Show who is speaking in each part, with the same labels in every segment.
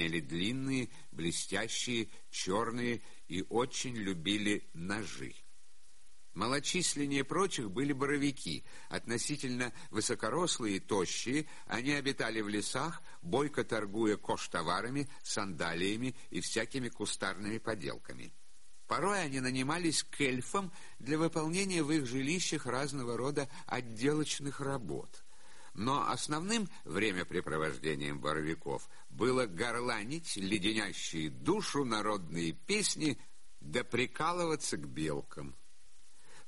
Speaker 1: имели длинные, блестящие, черные и очень любили ножи. Малочисленнее прочих были боровики, относительно высокорослые и тощие, они обитали в лесах, бойко торгуя кош-товарами, сандалиями и всякими кустарными поделками. Порой они нанимались к эльфам для выполнения в их жилищах разного рода отделочных работ. Но основным времяпрепровождением боровиков было горланить леденящие душу народные песни да прикалываться к белкам.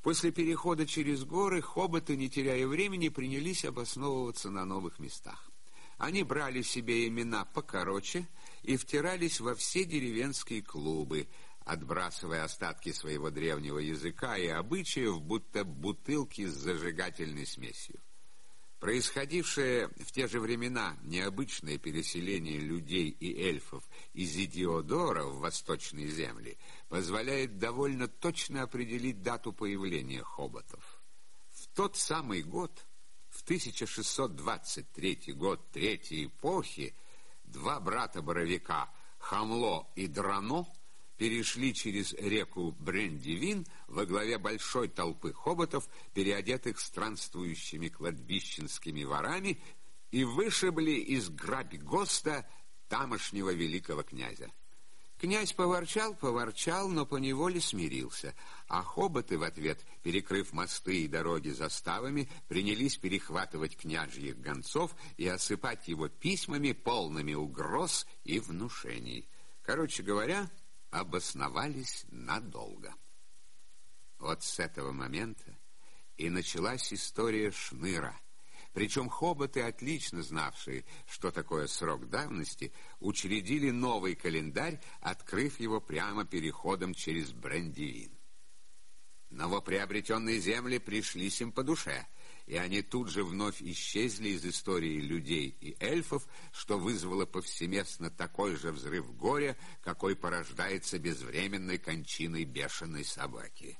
Speaker 1: После перехода через горы хоботы, не теряя времени, принялись обосновываться на новых местах. Они брали себе имена покороче и втирались во все деревенские клубы, отбрасывая остатки своего древнего языка и обычаев, будто бутылки с зажигательной смесью. Происходившее в те же времена необычное переселение людей и эльфов из Идиодора в восточные земли позволяет довольно точно определить дату появления хоботов. В тот самый год, в 1623 год Третьей эпохи, два брата-боровика Хамло и Драно – перешли через реку Брендивин во главе большой толпы хоботов, переодетых странствующими кладбищенскими ворами, и вышибли из грабь-госта тамошнего великого князя. Князь поворчал, поворчал, но поневоле смирился, а хоботы в ответ, перекрыв мосты и дороги заставами, принялись перехватывать княжьих гонцов и осыпать его письмами, полными угроз и внушений. Короче говоря, обосновались надолго. Вот с этого момента и началась история Шныра. Причем хоботы, отлично знавшие, что такое срок давности, учредили новый календарь, открыв его прямо переходом через Брендивин. Новоприобретенные земли пришлись им по душе — и они тут же вновь исчезли из истории людей и эльфов, что вызвало повсеместно такой же взрыв горя, какой порождается безвременной кончиной бешеной собаки.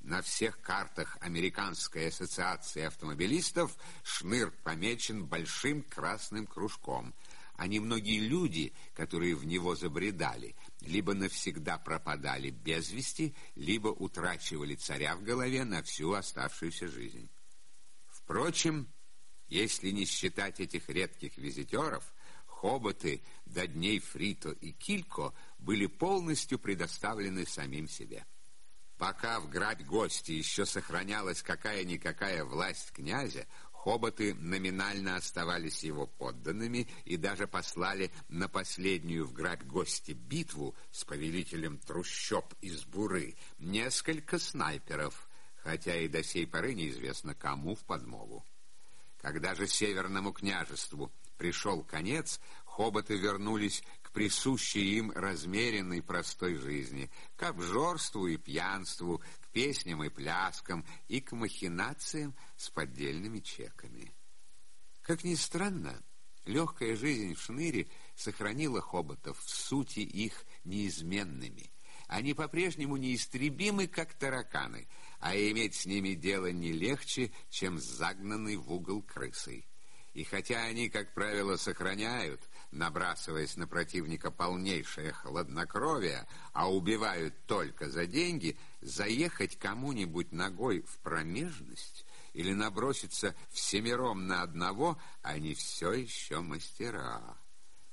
Speaker 1: На всех картах Американской ассоциации автомобилистов шныр помечен большим красным кружком, а немногие люди, которые в него забредали, либо навсегда пропадали без вести, либо утрачивали царя в голове на всю оставшуюся жизнь. Впрочем, если не считать этих редких визитеров, хоботы до дней Фрито и Килько были полностью предоставлены самим себе. Пока в грабь гости еще сохранялась какая-никакая власть князя, хоботы номинально оставались его подданными и даже послали на последнюю в грабь гости битву с повелителем трущоб из Буры несколько снайперов – хотя и до сей поры неизвестно кому в подмогу. Когда же Северному княжеству пришел конец, хоботы вернулись к присущей им размеренной простой жизни, к обжорству и пьянству, к песням и пляскам и к махинациям с поддельными чеками. Как ни странно, легкая жизнь в шныре сохранила хоботов в сути их неизменными – они по-прежнему неистребимы, как тараканы, а иметь с ними дело не легче, чем с загнанной в угол крысой. И хотя они, как правило, сохраняют, набрасываясь на противника полнейшее хладнокровие, а убивают только за деньги, заехать кому-нибудь ногой в промежность или наброситься всемиром на одного, они все еще мастера.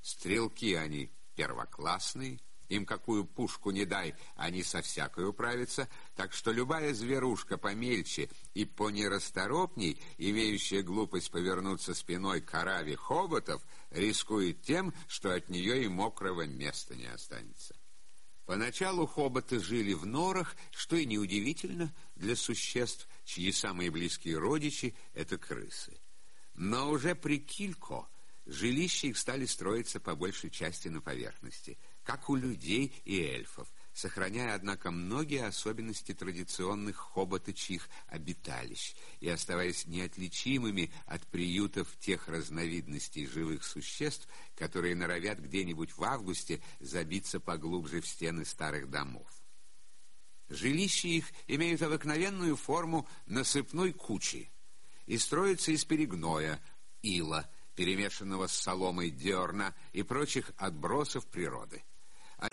Speaker 1: Стрелки они первоклассные, им какую пушку не дай, они со всякой управятся, так что любая зверушка помельче и понерасторопней, имеющая глупость повернуться спиной к ораве хоботов, рискует тем, что от нее и мокрого места не останется. Поначалу хоботы жили в норах, что и неудивительно для существ, чьи самые близкие родичи — это крысы. Но уже при Килько жилища их стали строиться по большей части на поверхности — как у людей и эльфов, сохраняя, однако, многие особенности традиционных хоботычьих обиталищ и оставаясь неотличимыми от приютов тех разновидностей живых существ, которые норовят где-нибудь в августе забиться поглубже в стены старых домов. Жилища их имеют обыкновенную форму насыпной кучи и строятся из перегноя, ила, перемешанного с соломой дерна и прочих отбросов природы. Они